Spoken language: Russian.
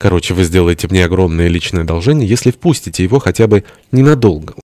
Короче, вы сделаете мне огромное личное одолжение, если впустите его хотя бы ненадолго.